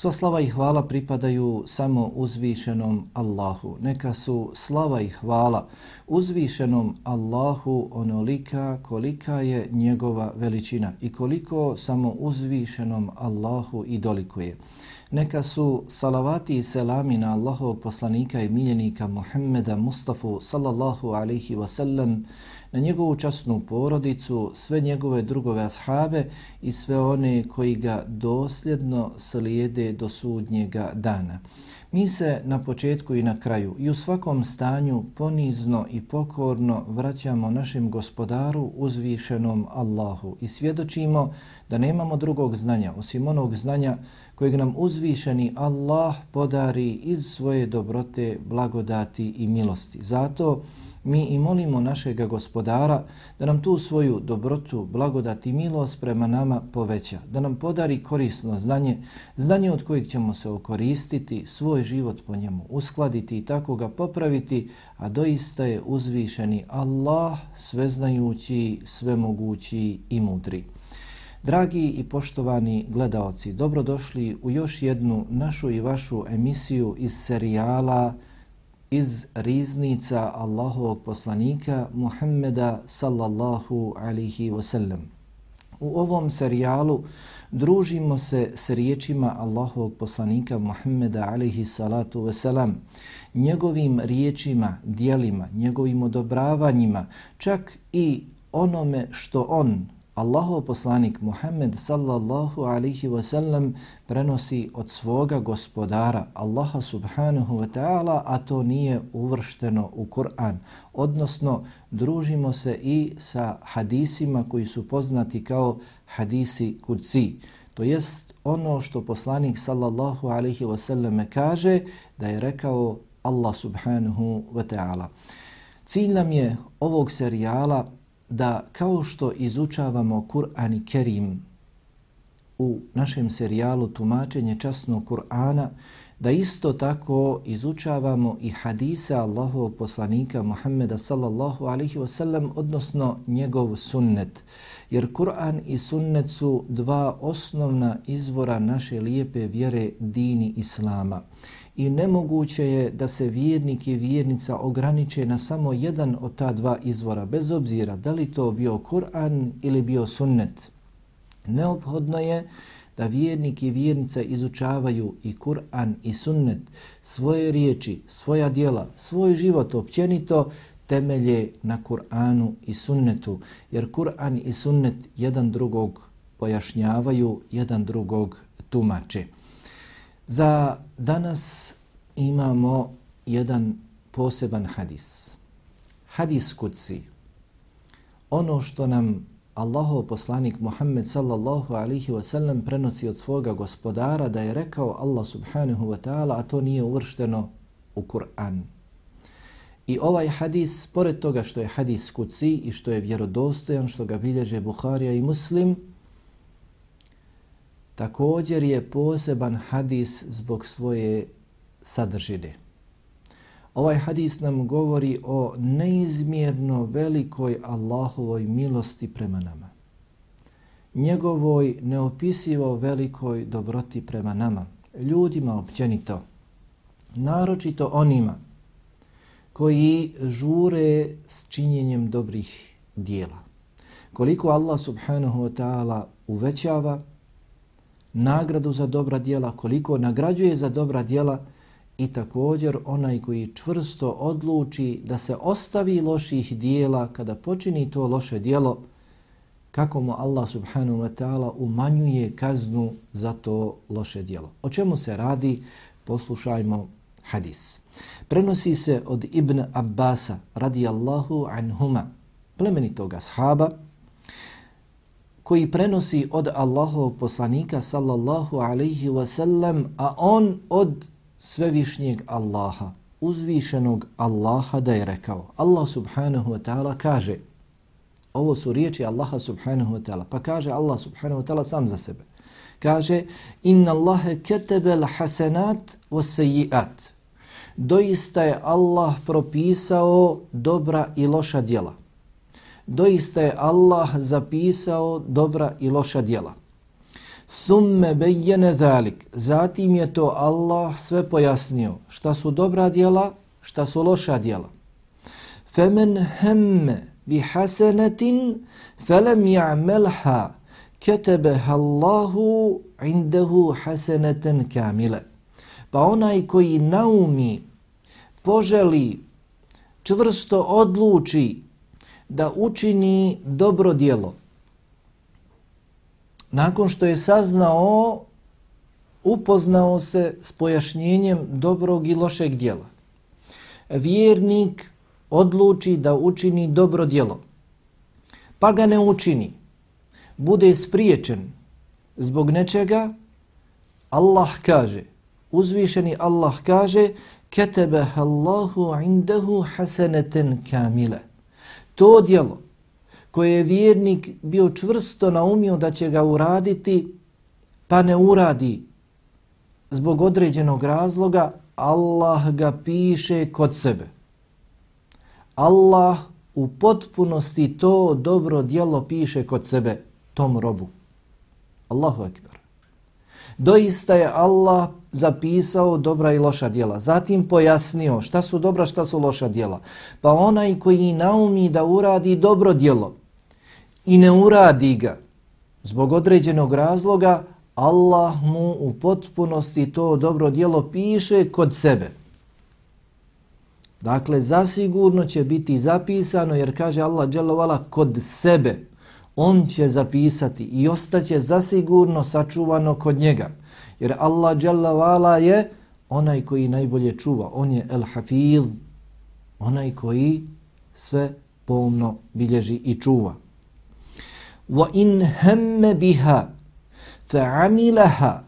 Sva slava i hvala pripadaju samo uzvišenom Allahu. Neka su slava i hvala uzvišenom Allahu onolika kolika je njegova veličina i koliko samo uzvišenom Allahu i dolikuje. Neka su salavati i selami na Allahovog poslanika i miljenika Muhammeda Mustafa sallallahu alaihi wasallam na njegovu časnu porodicu, sve njegove drugove ashabe i sve one koji ga dosljedno slijede do sudnjega dana. Mi se na početku i na kraju i u svakom stanju ponizno i pokorno vraćamo našem gospodaru uzvišenom Allahu i svjedočimo da nemamo drugog znanja osim onog znanja kojeg nam uzvišeni Allah podari iz svoje dobrote, blagodati i milosti. Zato mi i molimo našega gospodara da nam tu svoju dobrotu, blagodat i milost prema nama poveća, da nam podari korisno znanje, znanje od kojeg ćemo se okoristiti, svoj život po njemu uskladiti i tako ga popraviti, a doista je uzvišeni Allah, sveznajući, svemogući i mudri. Dragi i poštovani gledaoci, dobrodošli u još jednu našu i vašu emisiju iz serijala iz riznica Allahovog poslanika Muhammeda sallallahu alihi wasallam. U ovom serijalu družimo se s riječima Allahovog poslanika Muhammeda alihi salatu wasalam, njegovim riječima, dijelima, njegovim odobravanjima, čak i onome što on Allahov poslanik Muhammed sallallahu alaihi wa sallam prenosi od svoga gospodara Allaha subhanahu wa ta'ala, a to nije uvršteno u Kur'an. Odnosno, družimo se i sa hadisima koji su poznati kao hadisi kudci. To jest ono što poslanik sallallahu alaihi wa sallam kaže da je rekao Allah subhanahu wa ta'ala. Cilj nam je ovog serijala da kao što izučavamo Kur'an i Kerim u našem serijalu Tumačenje časnog Kur'ana, da isto tako izučavamo i hadise Allahovog poslanika Muhammeda sallallahu alaihi wasallam, odnosno njegov sunnet. Jer Kur'an i sunnet su dva osnovna izvora naše lijepe vjere dini Islama i nemoguće je da se vjernik i vjernica ograniče na samo jedan od ta dva izvora, bez obzira da li to bio Kur'an ili bio sunnet. Neophodno je da vjernik i vjernica izučavaju i Kur'an i sunnet, svoje riječi, svoja dijela, svoj život općenito temelje na Kur'anu i sunnetu, jer Kur'an i sunnet jedan drugog pojašnjavaju, jedan drugog tumače. Za danas imamo jedan poseban hadis. Hadis kudsi. Ono što nam Allahov poslanik Muhammed sallallahu alihi wasallam prenosi od svoga gospodara da je rekao Allah subhanahu wa ta'ala, a to nije uvršteno u Kur'an. I ovaj hadis, pored toga što je hadis kudsi i što je vjerodostojan, što ga bilježe Bukharija i Muslim, također je poseban hadis zbog svoje sadržine. Ovaj hadis nam govori o neizmjerno velikoj Allahovoj milosti prema nama. Njegovoj neopisivo velikoj dobroti prema nama, ljudima općenito, naročito onima koji žure s činjenjem dobrih dijela. Koliko Allah subhanahu wa ta'ala uvećava nagradu za dobra djela, koliko nagrađuje za dobra djela i također onaj koji čvrsto odluči da se ostavi loših dijela kada počini to loše dijelo, kako mu Allah subhanahu wa ta'ala umanjuje kaznu za to loše dijelo. O čemu se radi? Poslušajmo hadis. Prenosi se od Ibn Abbasa radijallahu anhuma, plemenitoga ashaba, koji prenosi od Allahovog poslanika sallallahu alaihi wasallam, a on od svevišnjeg Allaha. uzvišenog Allaha da je rekao. Allah subhanahu wa ta'ala kaže, ovo su riječi Allaha subhanahu wa ta'ala, pa kaže Allah subhanahu wa ta'ala sam za sebe. Kaže, inna Allahe ketebe l'hasenat was Doista je Allah propisao dobra i loša djela. Doista je Allah zapisao dobra i loša djela. Thumme bejjene zalik. Zatim je to Allah sve pojasnio. Šta su dobra djela, šta su loša djela. Femen hemme bi hasenetin felem ja'melha ketebeha Allahu indehu haseneten kamile. Pa onaj koji naumi, poželi, čvrsto odluči da učini dobro djelo, nakon što je saznao, upoznao se s pojašnjenjem dobrog i lošeg djela. Vjernik odluči da učini dobro djelo, pa ga ne učini, bude spriječen zbog nečega, Allah kaže, uzvišeni Allah kaže, ketebe Allahu indahu hasanatan kamila. To djelo koje je vjernik bio čvrsto naumio da će ga uraditi, pa ne uradi zbog određenog razloga, Allah ga piše kod sebe. Allah u potpunosti to dobro djelo piše kod sebe tom robu. Allahu ekber. Doista je Allah zapisao dobra i loša djela. Zatim pojasnio šta su dobra, šta su loša djela. Pa onaj koji naumi da uradi dobro djelo, i ne uradi ga zbog određenog razloga, Allah mu u potpunosti to dobro djelo piše kod sebe. Dakle, zasigurno će biti zapisano, jer kaže Allah dželovala kod sebe. On će zapisati i ostaće zasigurno sačuvano kod njega. Jer Allah dželovala je onaj koji najbolje čuva. On je el hafiz, onaj koji sve pomno bilježi i čuva. Wa in hamme biha fa'amilaha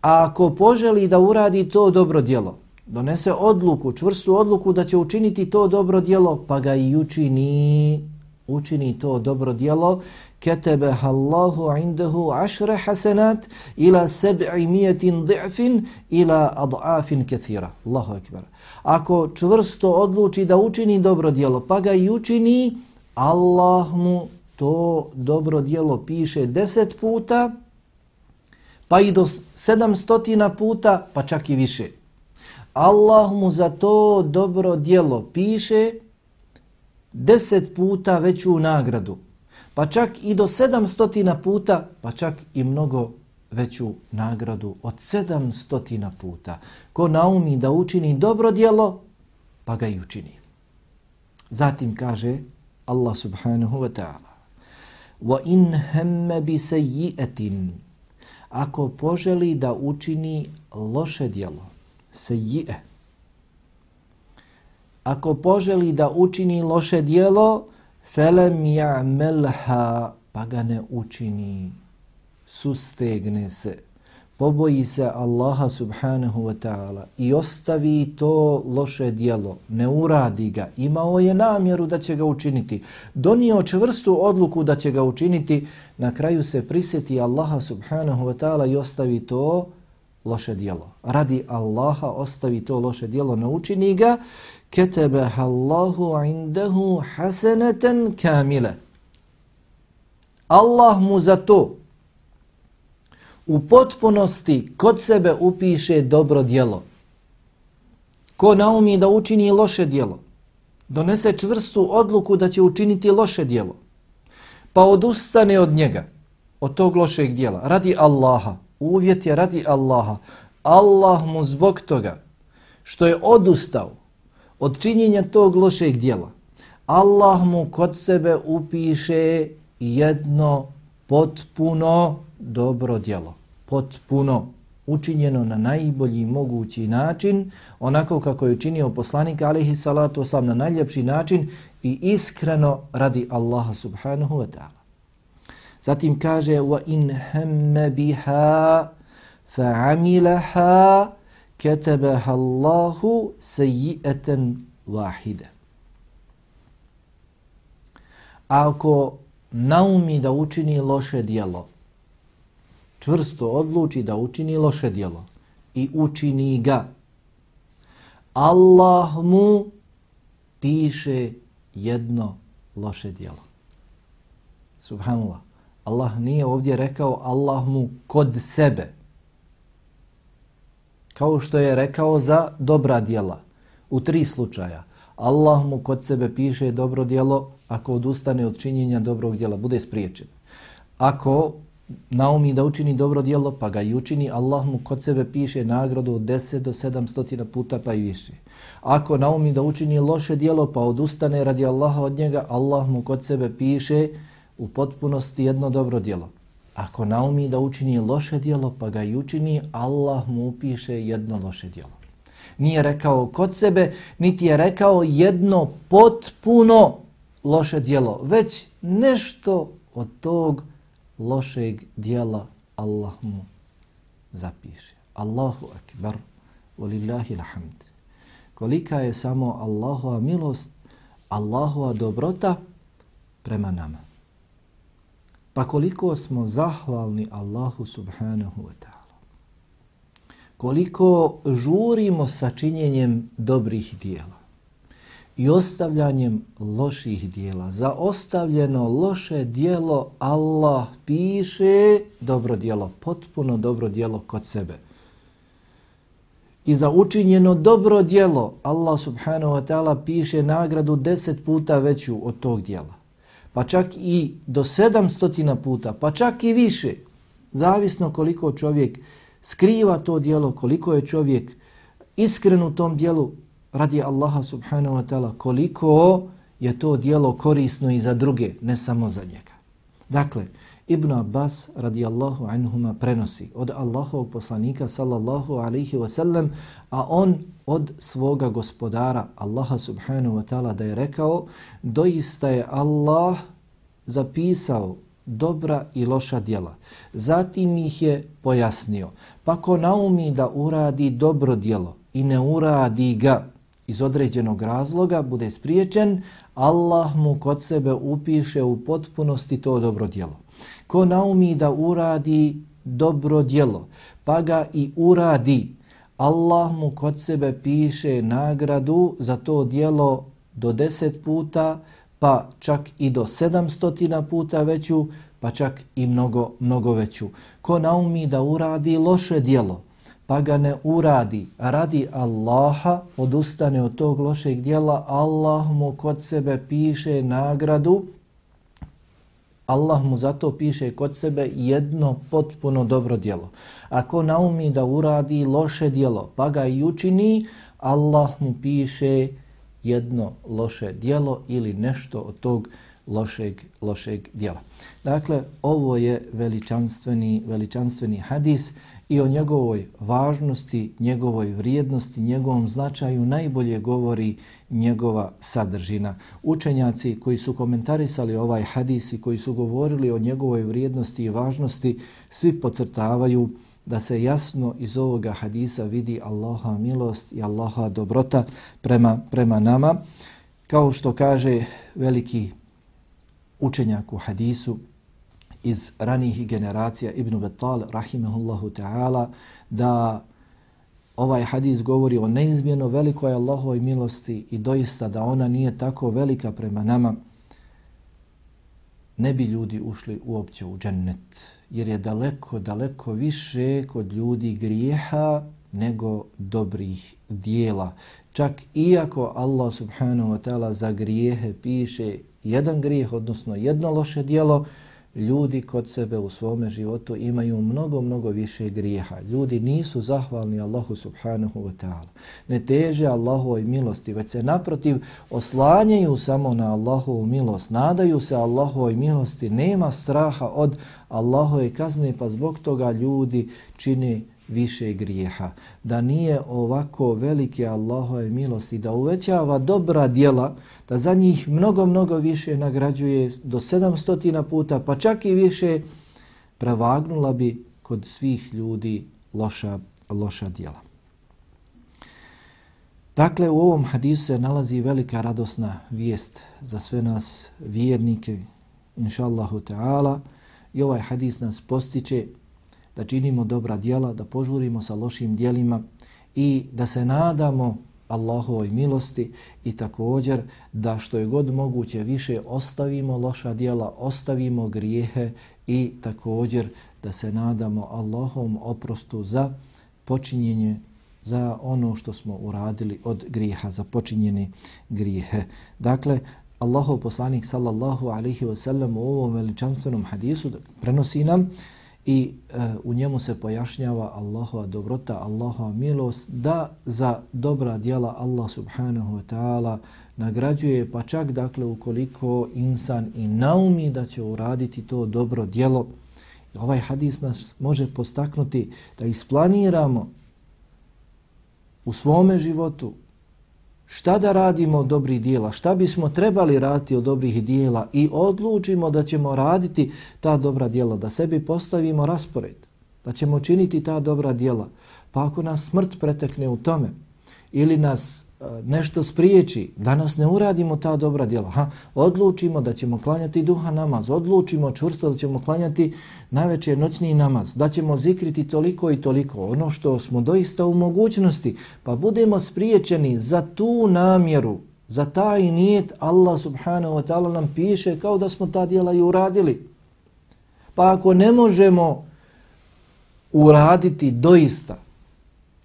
ako poželi da uradi to dobro djelo donese odluku čvrstu odluku da će učiniti to dobro djelo pa ga i učini. Učini to dobro djelo كتبها الله عنده عشر حسنات إلى سبعمية ضعف إلى أضعاف كثيرة الله أكبر Ako čvrsto odluči da učini dobro djelo, pa ga i učini, Allah mu to dobro dijelo piše deset puta, pa i do sedamstotina puta, pa čak i više. Allah mu za to dobro dijelo piše deset puta veću nagradu, pa čak i do sedamstotina puta, pa čak i mnogo veću nagradu od sedamstotina puta. Ko naumi da učini dobro djelo, pa ga i učini. Zatim kaže Allah subhanahu wa ta'ala wa in hemme bi sayyi'atin ako poželi da učini loše djelo seji'e, ako poželi da učini loše djelo felem ja'melha, pa ga ne učini. Sustegne se. Poboji se Allaha subhanahu wa ta'ala i ostavi to loše dijelo, ne uradi ga, imao je namjeru da će ga učiniti, donio čvrstu odluku da će ga učiniti, na kraju se prisjeti Allaha subhanahu wa ta'ala i ostavi to loše dijelo. Radi Allaha ostavi to loše dijelo, ne učini ga, ketebeha Allahu indahu haseneten kamile. Allah mu za to u potpunosti kod sebe upiše dobro djelo. Ko naumi da učini loše djelo, donese čvrstu odluku da će učiniti loše djelo, pa odustane od njega, od tog lošeg djela, radi Allaha, uvjet je radi Allaha, Allah mu zbog toga što je odustao od činjenja tog lošeg djela, Allah mu kod sebe upiše jedno potpuno dobro djelo potpuno učinjeno na najbolji mogući način, onako kako je učinio poslanik alihi salatu osam na najljepši način i iskreno radi Allaha subhanahu wa ta'ala. Zatim kaže wa in بِهَا biha fa'amilaha ketebeha Allahu seji'eten vahide. Ako naumi da učini loše dijelo, čvrsto odluči da učini loše dijelo i učini ga, Allah mu piše jedno loše dijelo. Subhanallah. Allah nije ovdje rekao Allah mu kod sebe. Kao što je rekao za dobra djela. U tri slučaja. Allah mu kod sebe piše dobro djelo ako odustane od činjenja dobrog djela, bude spriječen. Ako naumi da učini dobro djelo pa ga i učini, Allah mu kod sebe piše nagradu od 10 do 700 puta pa i više. Ako naumi da učini loše djelo pa odustane radi Allaha od njega, Allah mu kod sebe piše u potpunosti jedno dobro djelo. Ako naumi da učini loše dijelo, pa ga i učini, Allah mu upiše jedno loše dijelo. Nije rekao kod sebe, niti je rekao jedno potpuno loše dijelo, već nešto od tog lošeg dijela Allah mu zapiše. Allahu akbar, volillahi alhamd. Kolika je samo Allahova milost, Allahova dobrota prema nama. Pa koliko smo zahvalni Allahu subhanahu wa ta'ala. Koliko žurimo sa činjenjem dobrih dijela i ostavljanjem loših dijela. Za ostavljeno loše dijelo Allah piše dobro dijelo, potpuno dobro dijelo kod sebe. I za učinjeno dobro dijelo Allah subhanahu wa ta'ala piše nagradu deset puta veću od tog dijela. Pa čak i do sedamstotina puta, pa čak i više. Zavisno koliko čovjek skriva to dijelo, koliko je čovjek iskren u tom dijelu, radi Allaha subhanahu wa ta'ala koliko je to dijelo korisno i za druge, ne samo za njega. Dakle, Ibn Abbas radijallahu anhuma prenosi od Allahovog poslanika sallallahu alaihi wasallam, a on od svoga gospodara Allaha subhanahu wa ta'ala da je rekao doista je Allah zapisao dobra i loša djela. Zatim ih je pojasnio. Pa ko naumi da uradi dobro djelo i ne uradi ga iz određenog razloga bude spriječen, Allah mu kod sebe upiše u potpunosti to dobro djelo. Ko naumi da uradi dobro djelo, pa ga i uradi, Allah mu kod sebe piše nagradu za to djelo do deset puta, pa čak i do sedamstotina puta veću, pa čak i mnogo, mnogo veću. Ko naumi da uradi loše djelo, pa ga ne uradi radi Allaha, odustane od tog lošeg dijela, Allah mu kod sebe piše nagradu, Allah mu zato piše kod sebe jedno potpuno dobro dijelo. Ako naumi da uradi loše dijelo, pa ga i učini, Allah mu piše jedno loše dijelo ili nešto od tog lošeg, lošeg dijela. Dakle, ovo je veličanstveni, veličanstveni hadis i o njegovoj važnosti, njegovoj vrijednosti, njegovom značaju najbolje govori njegova sadržina. Učenjaci koji su komentarisali ovaj hadis i koji su govorili o njegovoj vrijednosti i važnosti, svi pocrtavaju da se jasno iz ovoga hadisa vidi Allaha milost i Allaha dobrota prema, prema nama. Kao što kaže veliki učenjak u hadisu, iz ranijih generacija Ibn Battal, rahimahullahu ta'ala, da ovaj hadis govori o neizmjeno velikoj Allahovoj milosti i doista da ona nije tako velika prema nama, ne bi ljudi ušli uopće u džennet, jer je daleko, daleko više kod ljudi grijeha nego dobrih dijela. Čak iako Allah subhanahu wa ta'ala za grijehe piše jedan grijeh, odnosno jedno loše dijelo, ljudi kod sebe u svome životu imaju mnogo, mnogo više grijeha. Ljudi nisu zahvalni Allahu subhanahu wa ta'ala. Ne teže Allahovoj milosti, već se naprotiv oslanjaju samo na Allahovu milost. Nadaju se Allahovoj milosti. Nema straha od Allahove kazne, pa zbog toga ljudi čine više grijeha. Da nije ovako velike Allahove milosti, da uvećava dobra djela, da za njih mnogo, mnogo više nagrađuje do 700 puta, pa čak i više, prevagnula bi kod svih ljudi loša, loša djela. Dakle, u ovom hadisu se nalazi velika radosna vijest za sve nas vjernike, inša Allahu ta'ala, i ovaj hadis nas postiče da činimo dobra djela, da požurimo sa lošim djelima i da se nadamo Allahovoj milosti i također da što je god moguće više ostavimo loša djela, ostavimo grijehe i također da se nadamo Allahovom oprostu za počinjenje za ono što smo uradili od grijeha, za počinjene grijehe. Dakle, Allahov poslanik sallallahu alaihi wa sallam u ovom veličanstvenom hadisu prenosi nam i e, u njemu se pojašnjava Allahova dobrota, Allahova milost, da za dobra djela Allah subhanahu wa ta'ala nagrađuje, pa čak dakle ukoliko insan i naumi da će uraditi to dobro djelo, ovaj hadis nas može postaknuti da isplaniramo u svome životu šta da radimo od dobrih dijela, šta bismo trebali raditi od dobrih dijela i odlučimo da ćemo raditi ta dobra dijela, da sebi postavimo raspored, da ćemo činiti ta dobra dijela. Pa ako nas smrt pretekne u tome ili nas nešto spriječi, danas ne uradimo ta dobra djela. Ha, odlučimo da ćemo klanjati duha namaz, odlučimo čvrsto da ćemo klanjati najveće noćni namaz, da ćemo zikriti toliko i toliko, ono što smo doista u mogućnosti, pa budemo spriječeni za tu namjeru, za taj nijet, Allah subhanahu wa ta'ala nam piše kao da smo ta djela i uradili. Pa ako ne možemo uraditi doista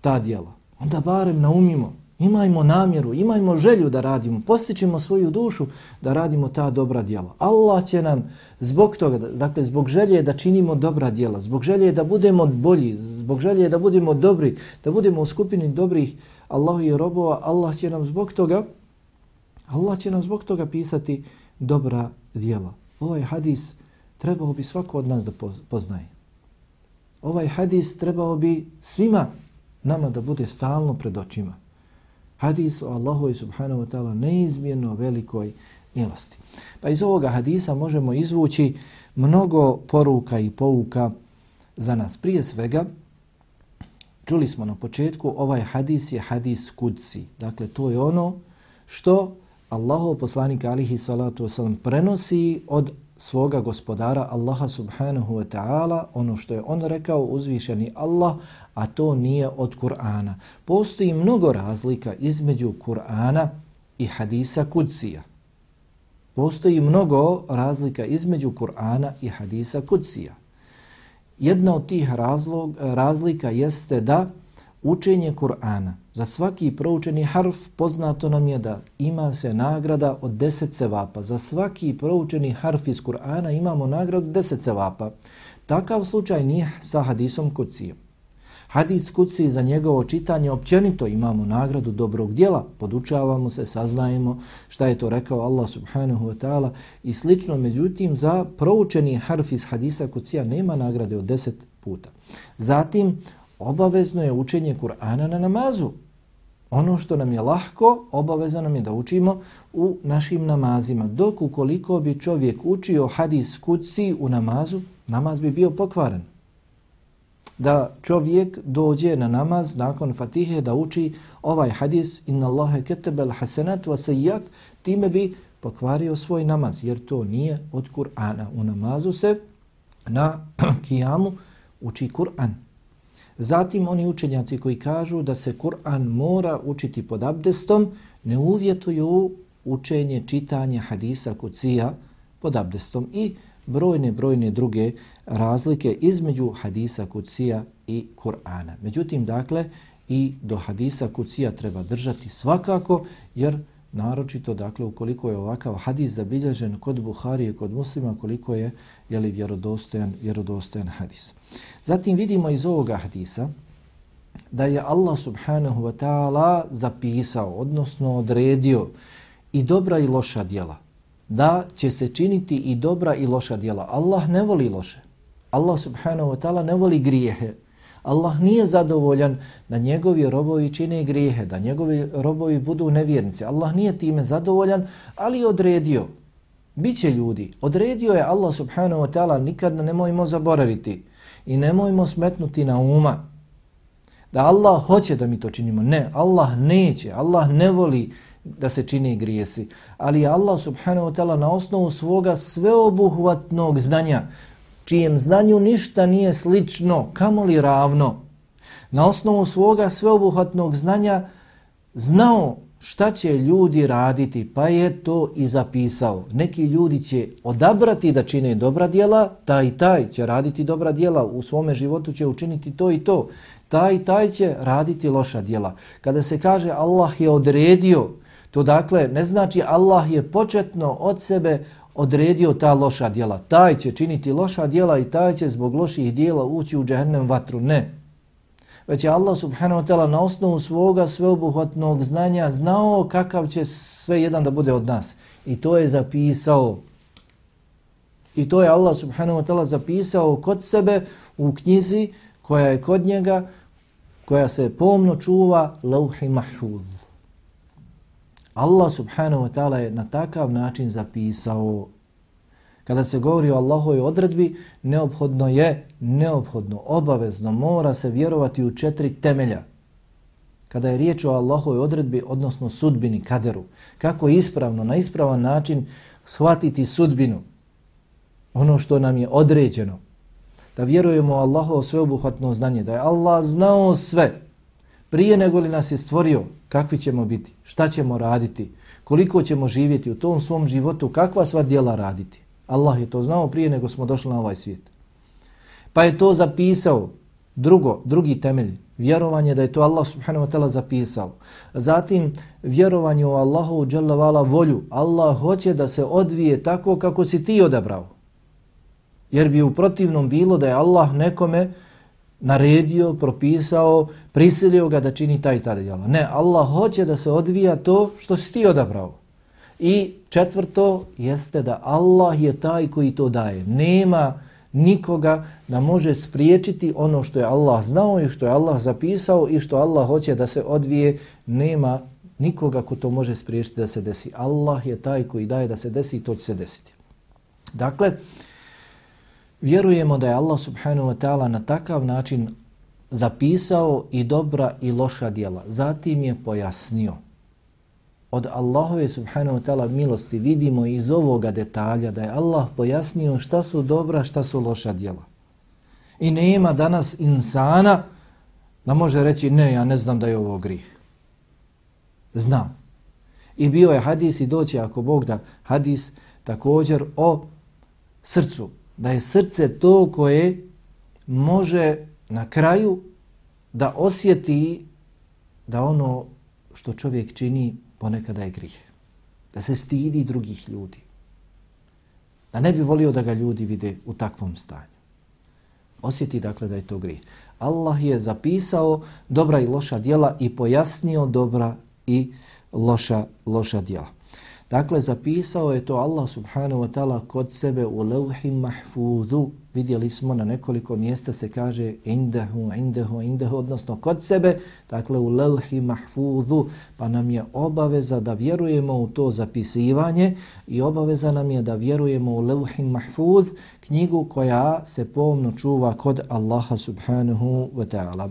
ta djela, onda barem naumimo Imajmo namjeru, imajmo želju da radimo, postićemo svoju dušu da radimo ta dobra djela. Allah će nam zbog toga, dakle zbog želje da činimo dobra djela, zbog želje da budemo bolji, zbog želje da budemo dobri, da budemo u skupini dobrih Allahu i robova, Allah će nam zbog toga Allah će nam zbog toga pisati dobra djela. Ovaj hadis trebao bi svako od nas da poznaje. Ovaj hadis trebao bi svima nama da bude stalno pred očima hadis o Allahu subhanahu wa ta'ala neizmjerno velikoj milosti. Pa iz ovoga hadisa možemo izvući mnogo poruka i pouka za nas. Prije svega, čuli smo na početku, ovaj hadis je hadis kudci. Dakle, to je ono što Allahov poslanik alihi salatu wasalam prenosi od svoga gospodara Allaha subhanahu wa ta'ala, ono što je on rekao uzvišeni Allah, a to nije od Kur'ana. Postoji mnogo razlika između Kur'ana i hadisa kudsija. Postoji mnogo razlika između Kur'ana i hadisa kudsija. Jedna od tih razlog, razlika jeste da učenje Kur'ana za svaki proučeni harf poznato nam je da ima se nagrada od 10 cevapa. Za svaki proučeni harf iz Kur'ana imamo nagradu 10 cevapa. Takav slučaj nije sa hadisom kucijom. Hadis kuci za njegovo čitanje općenito imamo nagradu dobrog dijela, podučavamo se, saznajemo šta je to rekao Allah subhanahu wa ta'ala i slično. Međutim, za proučeni harf iz hadisa kucija nema nagrade od 10 puta. Zatim, obavezno je učenje Kur'ana na namazu. Ono što nam je lahko, obavezno nam je da učimo u našim namazima. Dok ukoliko bi čovjek učio hadis kuci u namazu, namaz bi bio pokvaren. Da čovjek dođe na namaz nakon fatihe da uči ovaj hadis inna Allahe ketebel hasenat wa sejjat, time bi pokvario svoj namaz, jer to nije od Kur'ana. U namazu se na kijamu uči Kur'an. Zatim oni učenjaci koji kažu da se Kur'an mora učiti pod abdestom, ne uvjetuju učenje, čitanje hadisa kucija pod abdestom i brojne, brojne druge razlike između hadisa kucija i Kur'ana. Međutim, dakle, i do hadisa kucija treba držati svakako, jer naročito, dakle, ukoliko je ovakav hadis zabilježen kod Buharije, kod muslima, koliko je, je li vjerodostojan, vjerodostojan hadis. Zatim vidimo iz ovoga hadisa da je Allah subhanahu wa ta'ala zapisao, odnosno odredio i dobra i loša djela. Da će se činiti i dobra i loša djela. Allah ne voli loše. Allah subhanahu wa ta'ala ne voli grijehe. Allah nije zadovoljan da njegovi robovi čine grijehe, da njegovi robovi budu nevjernici. Allah nije time zadovoljan, ali odredio. Biće ljudi. Odredio je Allah subhanahu wa ta'ala, nikad ne nemojmo zaboraviti i nemojmo smetnuti na uma da Allah hoće da mi to činimo. Ne, Allah neće, Allah ne voli da se čini grijesi. Ali Allah subhanahu wa ta'ala na osnovu svoga sveobuhvatnog znanja, čijem znanju ništa nije slično, kamo li ravno, na osnovu svoga sveobuhvatnog znanja znao šta će ljudi raditi, pa je to i zapisao. Neki ljudi će odabrati da čine dobra dijela, taj i taj će raditi dobra dijela, u svome životu će učiniti to i to. Taj i taj će raditi loša dijela. Kada se kaže Allah je odredio, to dakle ne znači Allah je početno od sebe odredio ta loša djela. Taj će činiti loša djela i taj će zbog loših djela ući u džehennem vatru. Ne već je Allah subhanahu wa ta'ala na osnovu svoga sveobuhvatnog znanja znao kakav će sve jedan da bude od nas. I to je zapisao. I to je Allah subhanahu wa ta'ala zapisao kod sebe u knjizi koja je kod njega, koja se pomno čuva lauhi mahfuz. Allah subhanahu wa ta'ala je na takav način zapisao. Kada se govori o Allahovoj odredbi, neophodno je, neophodno, obavezno, mora se vjerovati u četiri temelja. Kada je riječ o Allahovoj odredbi, odnosno sudbini, kaderu, kako ispravno, na ispravan način shvatiti sudbinu, ono što nam je određeno, da vjerujemo u Allahovo sveobuhvatno znanje, da je Allah znao sve, prije nego li nas je stvorio, kakvi ćemo biti, šta ćemo raditi, koliko ćemo živjeti u tom svom životu, kakva sva djela raditi. Allah je to znao prije nego smo došli na ovaj svijet. Pa je to zapisao. Drugo, drugi temelj, vjerovanje da je to Allah subhanahu wa ta'ala zapisao. Zatim, vjerovanje u Allahu dželavala volju. Allah hoće da se odvije tako kako si ti odabrao. Jer bi u protivnom bilo da je Allah nekome naredio, propisao, prisilio ga da čini taj tada djelo. Ne, Allah hoće da se odvija to što si ti odabrao. I četvrto jeste da Allah je taj koji to daje. Nema nikoga da može spriječiti ono što je Allah znao i što je Allah zapisao i što Allah hoće da se odvije. Nema nikoga ko to može spriječiti da se desi. Allah je taj koji daje da se desi i to će se desiti. Dakle, vjerujemo da je Allah subhanahu wa ta'ala na takav način zapisao i dobra i loša dijela. Zatim je pojasnio od Allahove subhanahu wa ta'ala milosti vidimo iz ovoga detalja da je Allah pojasnio šta su dobra, šta su loša djela. I nema danas insana da može reći ne, ja ne znam da je ovo grih. Znam. I bio je hadis i doći ako Bog da hadis također o srcu. Da je srce to koje može na kraju da osjeti da ono što čovjek čini ponekada je grih. Da se stidi drugih ljudi. Da ne bi volio da ga ljudi vide u takvom stanju. Osjeti dakle da je to grih. Allah je zapisao dobra i loša djela i pojasnio dobra i loša, loša djela. Dakle, zapisao je to Allah subhanahu wa ta'ala kod sebe u levhi mahfuzu. Vidjeli smo na nekoliko mjesta se kaže indahu, indahu, indahu, odnosno kod sebe, dakle u levhi mahfuzu. Pa nam je obaveza da vjerujemo u to zapisivanje i obaveza nam je da vjerujemo u levhi mahfuz, knjigu koja se pomno čuva kod Allaha subhanahu wa ta'ala.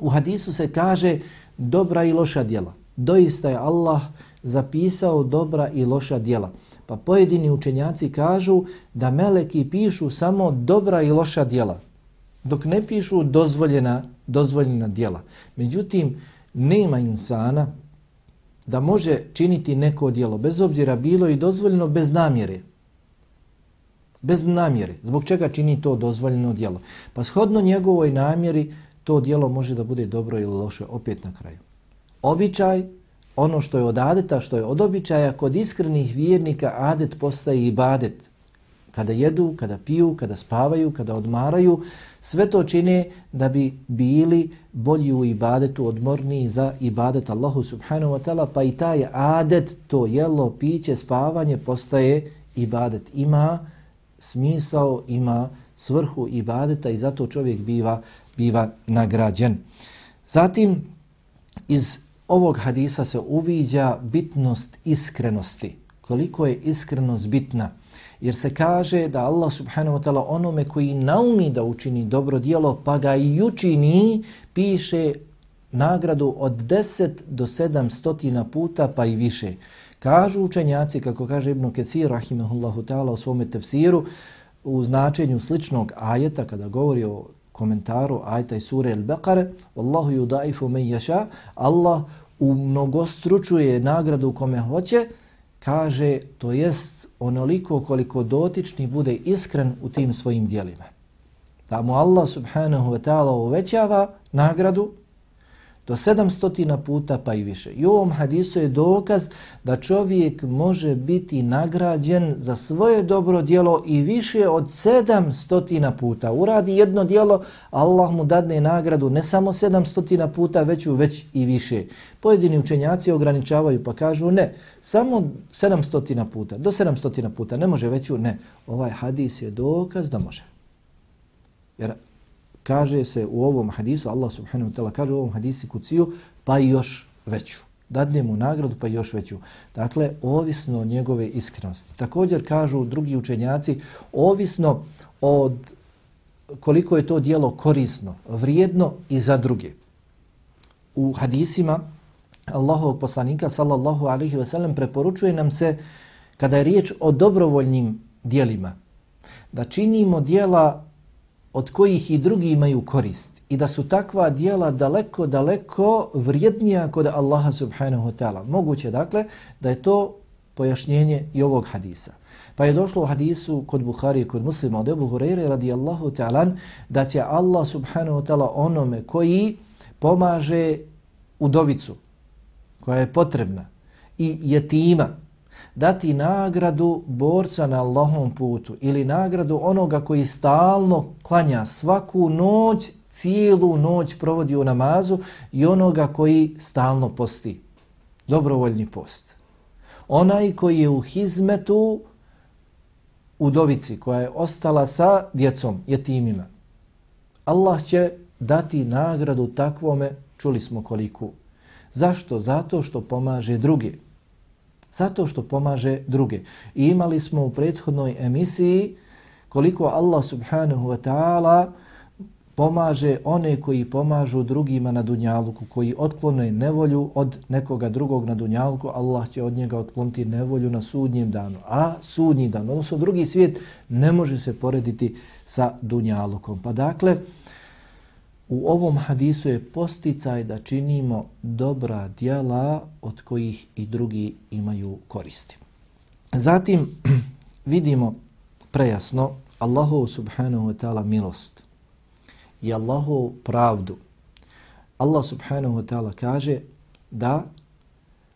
U hadisu se kaže dobra i loša djela. Doista je Allah zapisao dobra i loša djela. Pa pojedini učenjaci kažu da meleki pišu samo dobra i loša djela, dok ne pišu dozvoljena, dozvoljena djela. Međutim, nema insana da može činiti neko djelo, bez obzira bilo i dozvoljeno, bez namjere. Bez namjere. Zbog čega čini to dozvoljeno djelo? Pa shodno njegovoj namjeri, to djelo može da bude dobro ili loše, opet na kraju. Običaj ono što je od adeta, što je od običaja, kod iskrenih vjernika adet postaje ibadet. Kada jedu, kada piju, kada spavaju, kada odmaraju, sve to čine da bi bili bolji u ibadetu, odmorniji za ibadet Allahu subhanahu wa ta'ala, pa i taj adet, to jelo, piće, spavanje, postaje ibadet. Ima smisao, ima svrhu ibadeta i zato čovjek biva, biva nagrađen. Zatim, iz ovog hadisa se uviđa bitnost iskrenosti koliko je iskrenost bitna. Jer se kaže da Allah subhanahu wa ta'ala onome koji naumi da učini dobro dijelo pa ga i učini, piše nagradu od 10 do 700 puta pa i više. Kažu učenjaci, kako kaže Ibn Kathir, rahimahullahu ta'ala, u svome tefsiru, u značenju sličnog ajeta, kada govori o komentaru ajta i sure Al-Baqare, Wallahu yudaifu men yasha, Allah umnogostručuje nagradu kome hoće, kaže, to jest onoliko koliko dotični bude iskren u tim svojim dijelima. Da mu Allah subhanahu wa ta'ala uvećava nagradu do 700 puta pa i više. I u ovom hadisu je dokaz da čovjek može biti nagrađen za svoje dobro djelo i više od 700 puta. Uradi jedno djelo, Allah mu dadne nagradu ne samo 700 puta, već već i više. Pojedini učenjaci ograničavaju pa kažu ne, samo 700 puta, do 700 puta, ne može veću, ne. Ovaj hadis je dokaz da može. Jer kaže se u ovom hadisu, Allah subhanahu wa ta'ala kaže u ovom hadisi kuciju, pa još veću. Dadne mu nagradu pa još veću. Dakle, ovisno o njegove iskrenosti. Također kažu drugi učenjaci, ovisno od koliko je to dijelo korisno, vrijedno i za druge. U hadisima Allahovog poslanika sallallahu alaihi ve sellem preporučuje nam se kada je riječ o dobrovoljnim dijelima da činimo dijela od kojih i drugi imaju korist i da su takva dijela daleko, daleko vrijednija kod Allaha subhanahu wa ta'ala. Moguće dakle da je to pojašnjenje i ovog hadisa. Pa je došlo u hadisu kod Buhari i kod muslima od Ebu Hureyre radijallahu ta'ala da će Allah subhanahu wa ta'ala onome koji pomaže udovicu koja je potrebna i jetima dati nagradu borca na Allahom putu ili nagradu onoga koji stalno klanja svaku noć, cijelu noć provodi u namazu i onoga koji stalno posti. Dobrovoljni post. Onaj koji je u hizmetu udovici koja je ostala sa djecom, jetimima. Allah će dati nagradu takvome, čuli smo koliku. Zašto? Zato što pomaže druge. Zato što pomaže druge. I imali smo u prethodnoj emisiji koliko Allah subhanahu wa ta'ala pomaže one koji pomažu drugima na dunjaluku, koji otklone nevolju od nekoga drugog na dunjaluku, Allah će od njega otkloniti nevolju na sudnjem danu. A sudnji dan, odnosno drugi svijet, ne može se porediti sa dunjalukom. Pa dakle, U ovom hadisu je posticaj da činimo dobra djela od kojih i drugi imaju koristi. Zatim vidimo prejasno Allahu subhanahu wa ta'ala milost i Allahu pravdu. Allah subhanahu wa ta'ala kaže da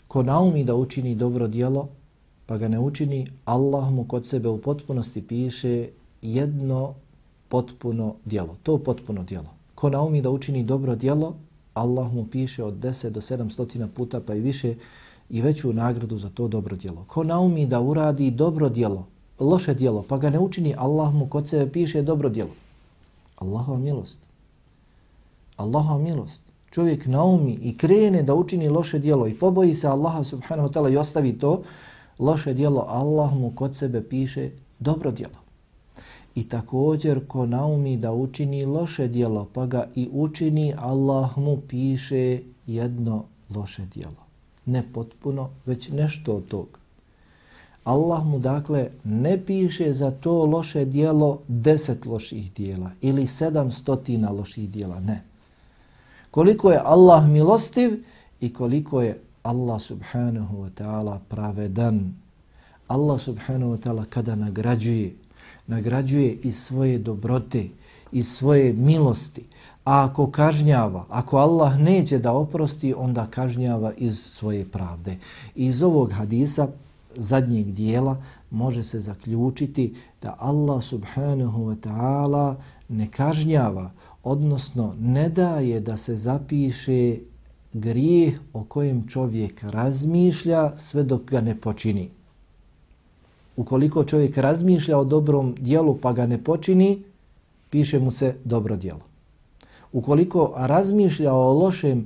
ko naumi da učini dobro djelo pa ga ne učini, Allah mu kod sebe u potpunosti piše jedno potpuno djelo. To potpuno djelo. Ko naumi da učini dobro djelo, Allah mu piše od 10 do 700 puta pa i više i veću nagradu za to dobro djelo. Ko naumi da uradi dobro djelo, loše djelo, pa ga ne učini, Allah mu kod sebe piše dobro djelo. Allahova milost. Allahova milost. Čovjek naumi i krene da učini loše djelo i poboji se Allaha subhanahu wa ta'ala i ostavi to loše djelo, Allah mu kod sebe piše dobro djelo. I također ko naumi da učini loše dijelo, pa ga i učini, Allah mu piše jedno loše dijelo. Ne potpuno, već nešto od tog. Allah mu dakle ne piše za to loše dijelo deset loših dijela ili sedam stotina loših dijela, ne. Koliko je Allah milostiv i koliko je Allah subhanahu wa ta'ala pravedan. Allah subhanahu wa ta'ala kada nagrađuje nagrađuje iz svoje dobrote, iz svoje milosti. A ako kažnjava, ako Allah neće da oprosti, onda kažnjava iz svoje pravde. Iz ovog hadisa, zadnjeg dijela, može se zaključiti da Allah subhanahu wa ta'ala ne kažnjava, odnosno ne daje da se zapiše grijeh o kojem čovjek razmišlja sve dok ga ne počini ukoliko čovjek razmišlja o dobrom dijelu pa ga ne počini, piše mu se dobro dijelo. Ukoliko razmišlja o lošem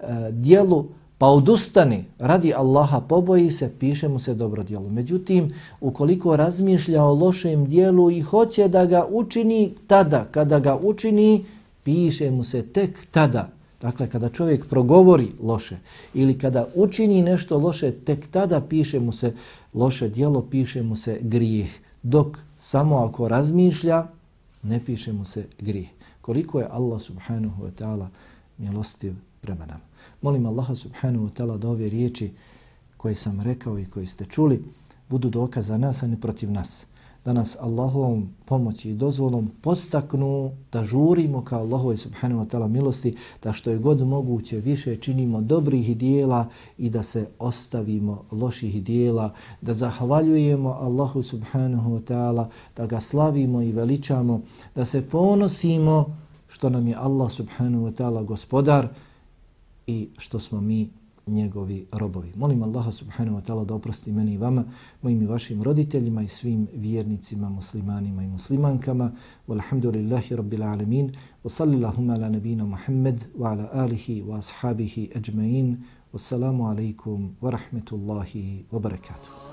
e, dijelu pa odustani radi Allaha, poboji se, piše mu se dobro djelo. Međutim, ukoliko razmišlja o lošem dijelu i hoće da ga učini tada, kada ga učini, piše mu se tek tada. Dakle, kada čovjek progovori loše ili kada učini nešto loše, tek tada piše mu se loše dijelo, piše mu se grijeh. Dok samo ako razmišlja, ne piše mu se grijeh. Koliko je Allah subhanahu wa ta'ala milostiv prema nam. Molim Allaha subhanahu wa ta'ala da ove riječi koje sam rekao i koje ste čuli budu dokaz za nas, a ne protiv nas. Da nas Allahovom pomoći i dozvolom postaknu da žurimo ka Allahove subhanahu wa ta'ala milosti, da što je god moguće više činimo dobrih dijela i da se ostavimo loših dijela, da zahvaljujemo Allahu subhanahu wa ta'ala, da ga slavimo i veličamo, da se ponosimo što nam je Allah subhanahu wa ta'ala gospodar, i što smo mi njegovi robovi. Molim Allaha subhanahu wa ta'ala da oprosti meni i vama, mojim i vašim roditeljima i svim vjernicima, muslimanima i muslimankama. Walhamdulillahi rabbil alamin. Wa sallillahumma ala nabina Muhammad wa ala alihi wa ashabihi ajma'in. Wassalamu alaikum wa rahmetullahi wa barakatuh.